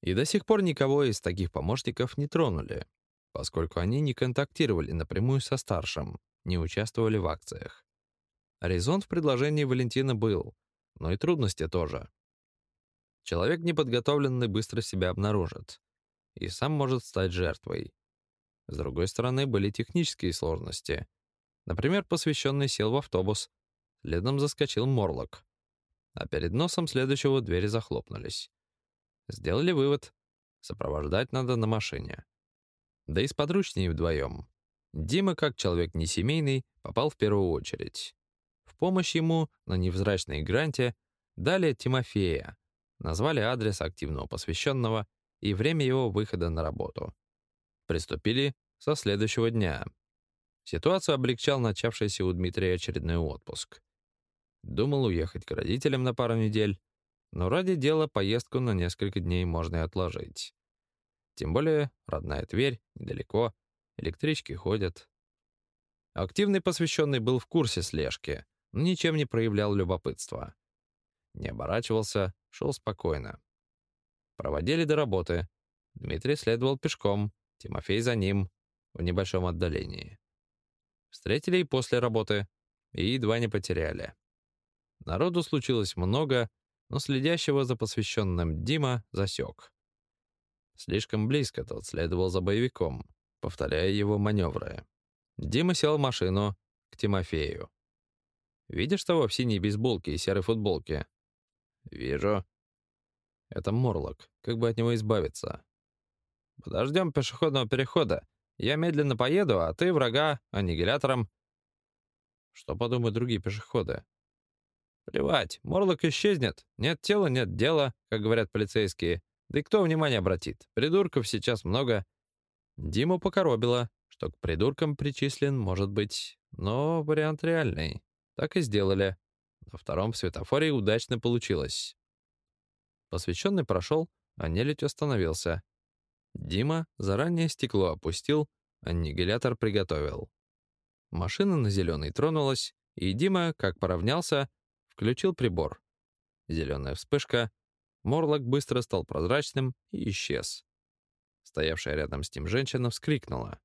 И до сих пор никого из таких помощников не тронули, поскольку они не контактировали напрямую со старшим, не участвовали в акциях. Резон в предложении Валентина был, но и трудности тоже. Человек неподготовленный быстро себя обнаружит и сам может стать жертвой. С другой стороны, были технические сложности. Например, посвященный сел в автобус, следом заскочил Морлок, а перед носом следующего двери захлопнулись. Сделали вывод. Сопровождать надо на машине. Да и с подручнее вдвоем. Дима, как человек несемейный, попал в первую очередь. Помощь ему на невзрачной гранте дали Тимофея, назвали адрес активного посвященного и время его выхода на работу. Приступили со следующего дня. Ситуацию облегчал начавшийся у Дмитрия очередной отпуск. Думал уехать к родителям на пару недель, но ради дела поездку на несколько дней можно и отложить. Тем более родная Тверь, недалеко, электрички ходят. Активный посвященный был в курсе слежки, ничем не проявлял любопытства. Не оборачивался, шел спокойно. Проводили до работы. Дмитрий следовал пешком, Тимофей за ним, в небольшом отдалении. Встретили и после работы, и едва не потеряли. Народу случилось много, но следящего за посвященным Дима засек. Слишком близко тот следовал за боевиком, повторяя его маневры. Дима сел в машину к Тимофею. «Видишь того в синей бейсболке и серой футболке?» «Вижу». «Это Морлок. Как бы от него избавиться?» «Подождем пешеходного перехода. Я медленно поеду, а ты врага аннигилятором». «Что подумают другие пешеходы?» Плевать, Морлок исчезнет. Нет тела, нет дела, как говорят полицейские. Да и кто внимание обратит? Придурков сейчас много. Диму покоробило, что к придуркам причислен, может быть, но вариант реальный. Так и сделали. На втором светофоре удачно получилось. Посвященный прошел, а нелюдь остановился. Дима заранее стекло опустил, аннигилятор приготовил. Машина на зеленый тронулась, и Дима, как поравнялся, включил прибор. Зеленая вспышка, Морлок быстро стал прозрачным и исчез. Стоявшая рядом с ним женщина вскрикнула.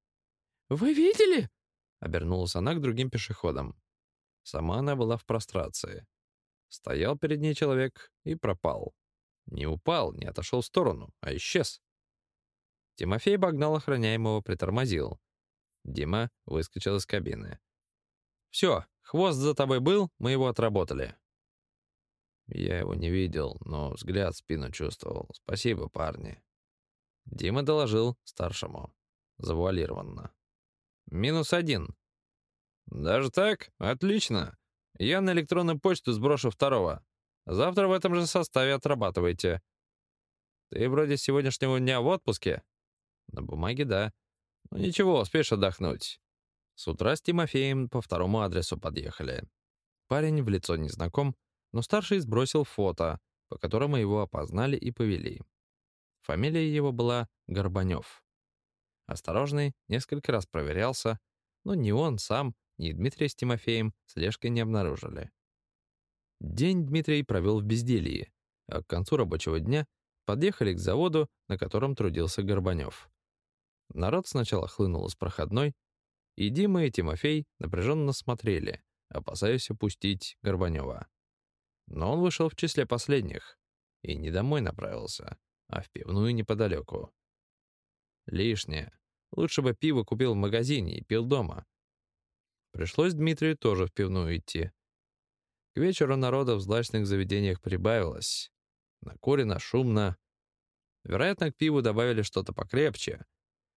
«Вы видели?» — обернулась она к другим пешеходам. Сама она была в прострации. Стоял перед ней человек и пропал. Не упал, не отошел в сторону, а исчез. Тимофей обогнал охраняемого, притормозил. Дима выскочил из кабины. «Все, хвост за тобой был, мы его отработали». Я его не видел, но взгляд в спину чувствовал. Спасибо, парни. Дима доложил старшему. Завуалированно. «Минус один». «Даже так? Отлично. Я на электронную почту сброшу второго. Завтра в этом же составе отрабатывайте. Ты вроде сегодняшнего дня в отпуске?» «На бумаге, да. Ну ничего, успеешь отдохнуть». С утра с Тимофеем по второму адресу подъехали. Парень в лицо не знаком, но старший сбросил фото, по которому его опознали и повели. Фамилия его была Горбанев. Осторожный несколько раз проверялся, но ни он сам, ни Дмитрий с Тимофеем слежкой не обнаружили. День Дмитрий провел в безделье, а к концу рабочего дня подъехали к заводу, на котором трудился Горбанев. Народ сначала хлынул с проходной, и Дима и Тимофей напряженно смотрели, опасаясь упустить Горбанева. Но он вышел в числе последних и не домой направился, а в пивную неподалеку. Лишнее. Лучше бы пиво купил в магазине и пил дома. Пришлось Дмитрию тоже в пивную идти. К вечеру народа в злачных заведениях прибавилось. Накурено, шумно. Вероятно, к пиву добавили что-то покрепче,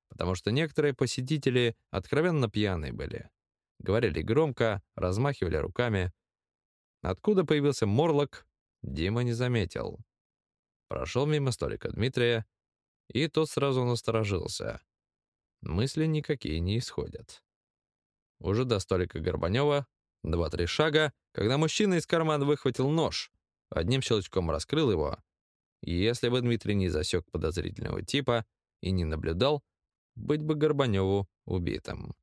потому что некоторые посетители откровенно пьяные были. Говорили громко, размахивали руками. Откуда появился Морлок, Дима не заметил. Прошел мимо столика Дмитрия, и тот сразу насторожился. Мысли никакие не исходят. Уже до столика Горбанева два-три шага, когда мужчина из кармана выхватил нож, одним щелчком раскрыл его. Если бы Дмитрий не засек подозрительного типа и не наблюдал, быть бы Горбаневу убитым.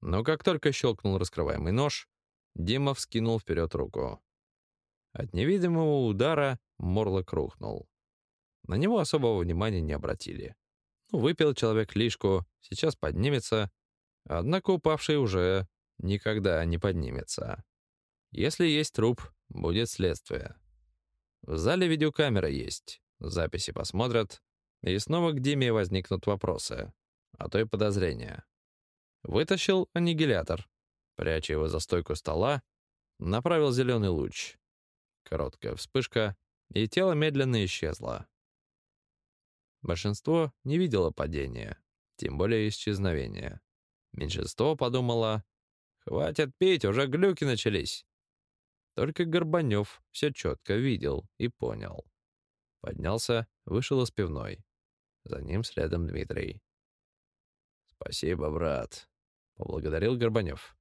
Но как только щелкнул раскрываемый нож, Дима вскинул вперед руку. От невидимого удара Морлок рухнул. На него особого внимания не обратили. Ну, выпил человек лишку, сейчас поднимется, однако упавший уже никогда не поднимется. Если есть труп, будет следствие. В зале видеокамера есть, записи посмотрят, и снова к Диме возникнут вопросы, а то и подозрения. Вытащил аннигилятор, пряча его за стойку стола, направил зеленый луч. Короткая вспышка, и тело медленно исчезло. Большинство не видело падения, тем более исчезновения. Меньшинство подумало, «Хватит пить, уже глюки начались». Только Горбанев все четко видел и понял. Поднялся, вышел из пивной. За ним следом Дмитрий. «Спасибо, брат», — поблагодарил Горбанев.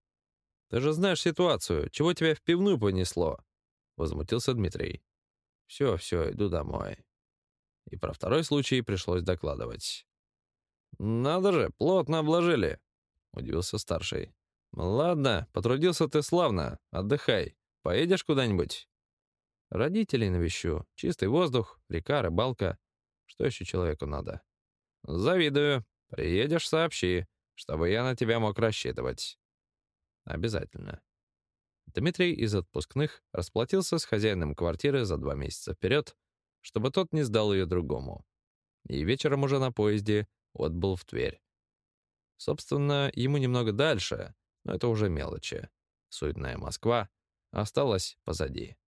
«Ты же знаешь ситуацию. Чего тебя в пивную понесло?» — возмутился Дмитрий. «Все, все, иду домой». И про второй случай пришлось докладывать. «Надо же, плотно обложили», — удивился старший. «Ладно, потрудился ты славно. Отдыхай. Поедешь куда-нибудь?» «Родителей навещу. Чистый воздух, река, рыбалка. Что еще человеку надо?» «Завидую. Приедешь, сообщи, чтобы я на тебя мог рассчитывать». «Обязательно». Дмитрий из отпускных расплатился с хозяином квартиры за два месяца вперед, чтобы тот не сдал ее другому. И вечером уже на поезде отбыл в Тверь. Собственно, ему немного дальше, но это уже мелочи. Суетная Москва осталась позади.